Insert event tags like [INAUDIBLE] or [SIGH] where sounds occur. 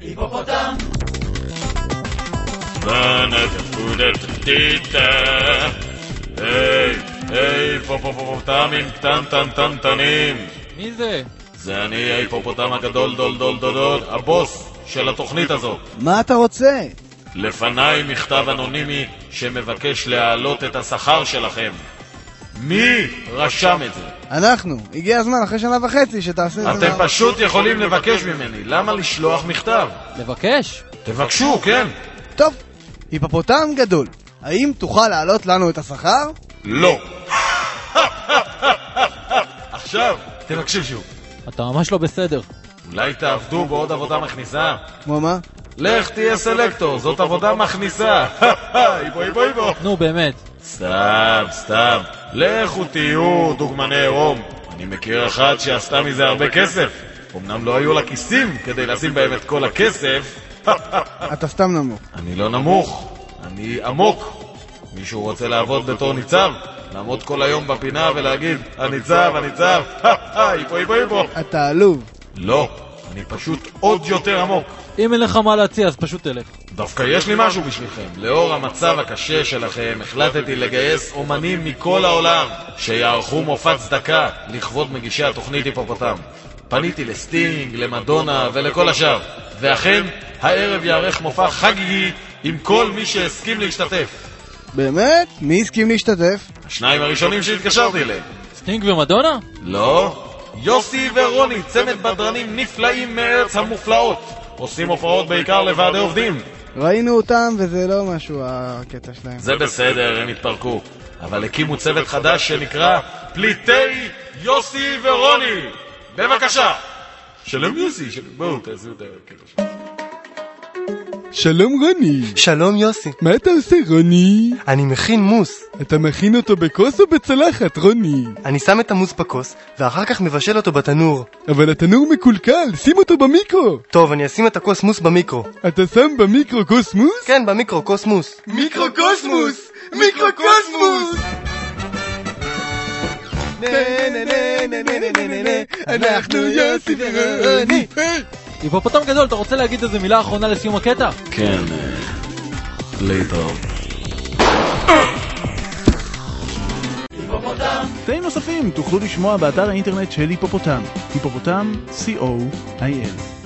היפופוטם! היי, היי, היפופופוטמים קטנטנטנטנים. מי זה? זה אני, ההיפופוטם הגדול דול דול דול דול, הבוס של התוכנית הזאת. מה אתה רוצה? לפניי מכתב אנונימי שמבקש להעלות את השכר שלכם. מי רשם את זה? אנחנו. הגיע הזמן אחרי שנה וחצי שתעשה את זה. אתם פשוט יכולים לבקש ממני, למה לשלוח מכתב? לבקש? תבקשו, כן? טוב, היפופוטם גדול. האם תוכל להעלות לנו את השכר? לא. עכשיו, תבקשו שוב. אתה ממש לא בסדר. אולי תעבדו בעוד עבודה מכניסה? כמו מה? לך תהיה סלקטור, זאת עבודה מכניסה. [LAUGHS] איבו איבו איבו. נו, באמת. סתם, סתם. לכו תהיו דוגמני עירום. אני מכיר אחת שעשתה מזה הרבה כסף. אמנם לא היו לה כיסים כדי לשים בהם את כל הכסף. [LAUGHS] אתה סתם נמוך. אני לא נמוך, אני עמוק. מישהו רוצה לעבוד בתור ניצב? לעמוד כל היום בפינה ולהגיד, הניצב, הניצב, איבו איבו איבו. אתה עלוב. לא, אני פשוט עוד יותר עמוק. אם אין לך מה להציע, אז פשוט תלך. דווקא יש לי משהו בשבילכם. לאור המצב הקשה שלכם, החלטתי לגייס אומנים מכל העולם שיערכו מופע צדקה לכבוד מגישי התוכנית היפופוטם. פניתי לסטינג, למדונה ולכל השאר. ואכן, הערב ייערך מופע חגיגי עם כל מי שהסכים להשתתף. באמת? מי הסכים להשתתף? השניים הראשונים שהתקשרתי אליהם. סטינג ומדונה? לא. יוסי ורוני, צמד בדרנים נפלאים מארץ המופלאות. עושים הופעות בעיקר לוועדי עובדים. ראינו אותם וזה לא משהו הקטע שלהם. זה בסדר, הם התפרקו. אבל הקימו צוות חדש שנקרא פליטי יוסי ורוני. בבקשה. שלום יוסי, שלום, בואו תעשו את הקטע שלום רוני, שלום יוסי, מה אתה עושה רוני? אני מכין מוס. אתה מכין אותו בכוס או בצלחת רוני? אני שם את המוס בכוס, ואחר כך מבשל אותו בתנור. אבל התנור מקולקל, שים אותו במיקרו! טוב, אני אשים את הכוס מוס במיקרו. אתה שם במיקרו כוס מוס? כן, במיקרו, כוס מוס. מיקרוקוסמוס! מיקרוקוסמוס! אנחנו יוסי ורוני! היפופוטם גדול, אתה רוצה להגיד איזה מילה אחרונה לסיום הקטע? כן, להתראות. קטעים נוספים תוכלו לשמוע באתר האינטרנט של היפופוטם, היפופוטם, co.il.